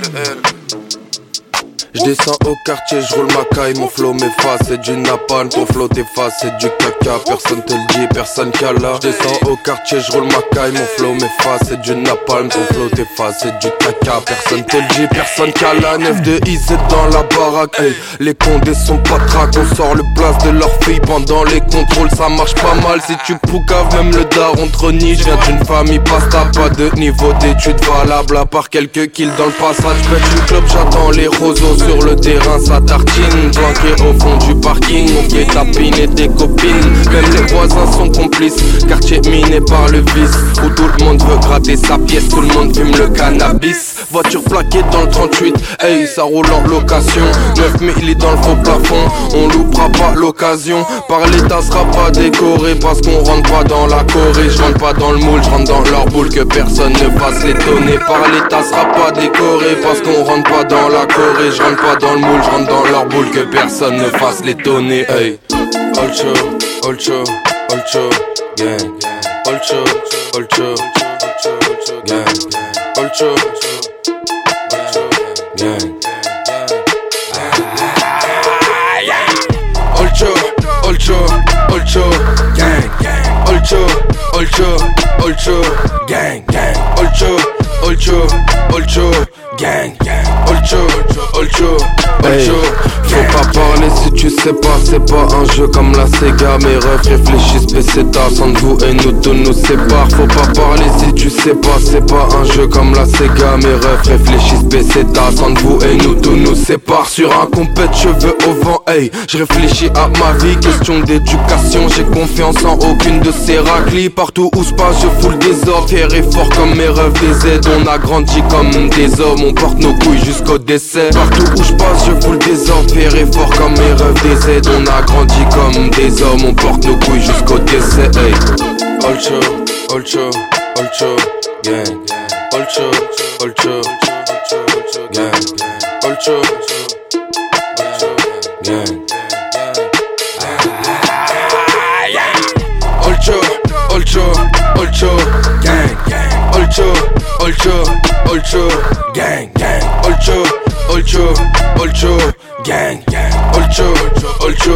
the end. Je descends au quartier, je roule ma caille, mon flow m'efface, c'est du napalm, ton flow t'efface, c'est du caca, personne te le dit, personne là. Je descends au quartier, je roule ma caille, mon flow m'efface, c'est du napalm, ton flow t'efface, c'est du caca, personne te le dit, personne qu'à la Neuf de IZ dans la baraque, les condés sont pas trac, on sort le place de leur fille pendant les contrôles, ça marche pas mal si tu poucaves, même le daron trony, je viens d'une famille pasta, pas de niveau d'études valable, à part quelques kills dans le passage, je du club, j'attends les roseaux sur le terrain, sa tartine. Planqué au fond du parking, on fait tapine et des copines. Même les voisins sont complices. Quartier miné par le vice, où tout le monde veut gratter sa pièce, tout le monde fume le cannabis. Voiture plaquée dans le 38, hey, ça roule en location. 9000 est dans le faux plafond, on loupera pas l'occasion. Par l'état sera pas décoré parce qu'on rentre pas dans la Corée. Je rentre pas dans le moule, je rentre dans leur boule que personne ne fasse l'étonner. Par l'état sera pas décoré parce qu'on rentre pas dans la Corée rentre pas dans le moule, je rentre dans leur boule que personne ne fasse l'étonner. Hey, gang. Gang. Olcho, Olcho, gang, gang. Olcho, Olcho, Olcho, gang, gang. Olcho, Olcho, Olcho. Faut pas sais pas, c'est pas un jeu comme la Sega. Mes refs réfléchissent, PCTA, sans de vous et nous tout nous sépare. Faut pas parler si tu sais pas, c'est pas un jeu comme la Sega. Mes refs réfléchissent, PCTA, sans de vous et nous tout nous sépare. Sur un compète, cheveux au vent, hey. Je réfléchis à ma vie, question d'éducation. J'ai confiance en aucune de ces raclis. Partout où se passe, je foule des ordres. Fier et fort comme mes rêves, des aides. On a grandi comme des hommes, on porte nos couilles jusqu'au décès. Partout où je passe, je foule des ordres. Fier et fort comme mes rêves, aides. On a grandi comme des hommes, on porte nos couilles jusqu'au décès. Hey. Olcho, Olcho, Olcho, gang. Olcho, gang. Gang. Olcho, Olcho, Olcho, gang, gang. Olcho, Olcho, Olcho, gang, gang. Olcho, gang, gang. Olcho, Olcho,